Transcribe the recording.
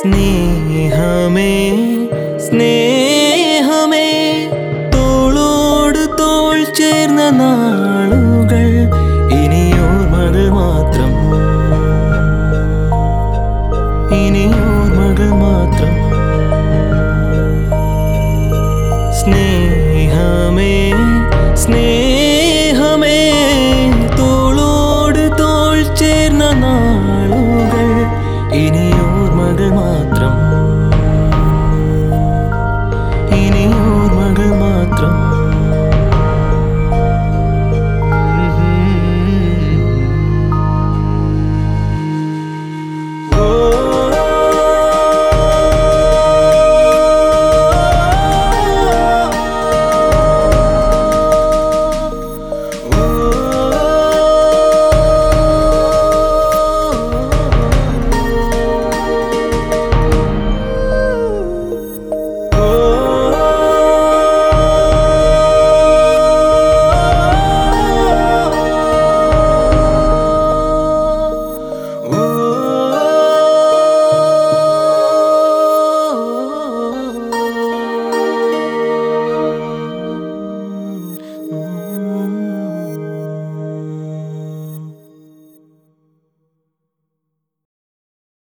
സ്നേഹമേ സ്നേഹമേ തോളോട് തോൾ ചേർന്ന നാളുകൾ ഇനി മാത്രം. ഇനി ഓർമ്മകൾ മാത്രം.